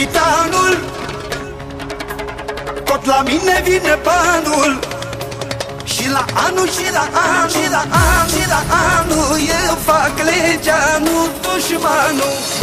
capitanul. Tot la mine vine banul Și la anul, și la anul, și la anul, și la anul Eu fac legea, nu dușmanul.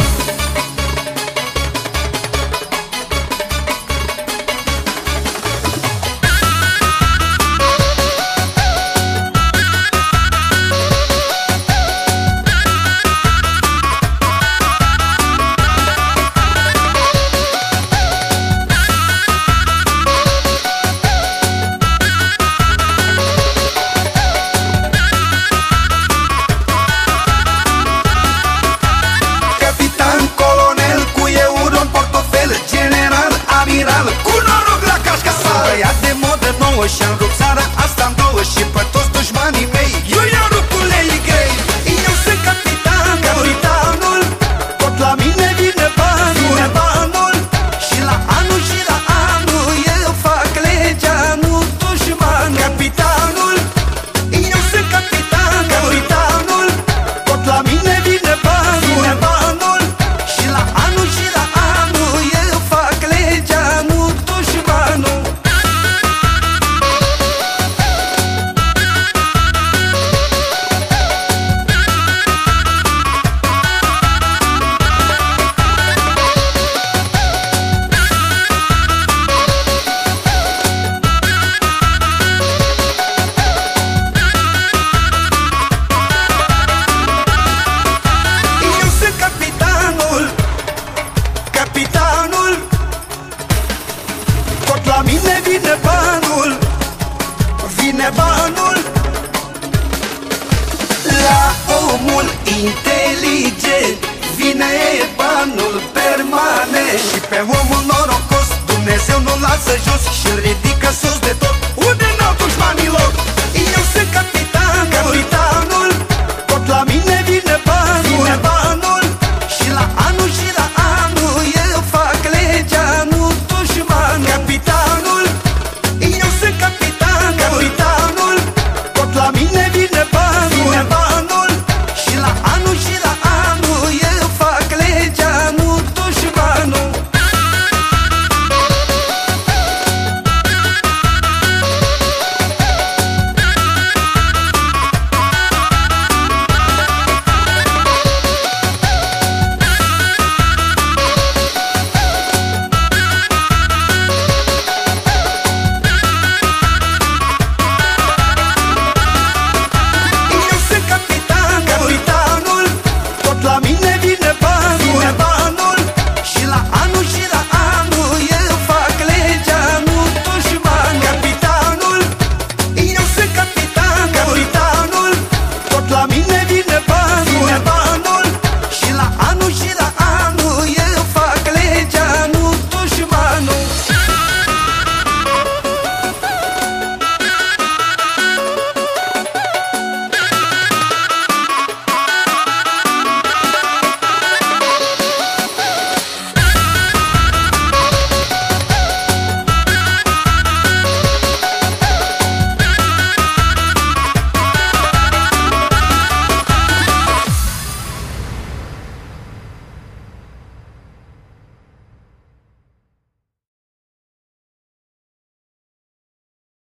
omul La omul inteligent Vine banul.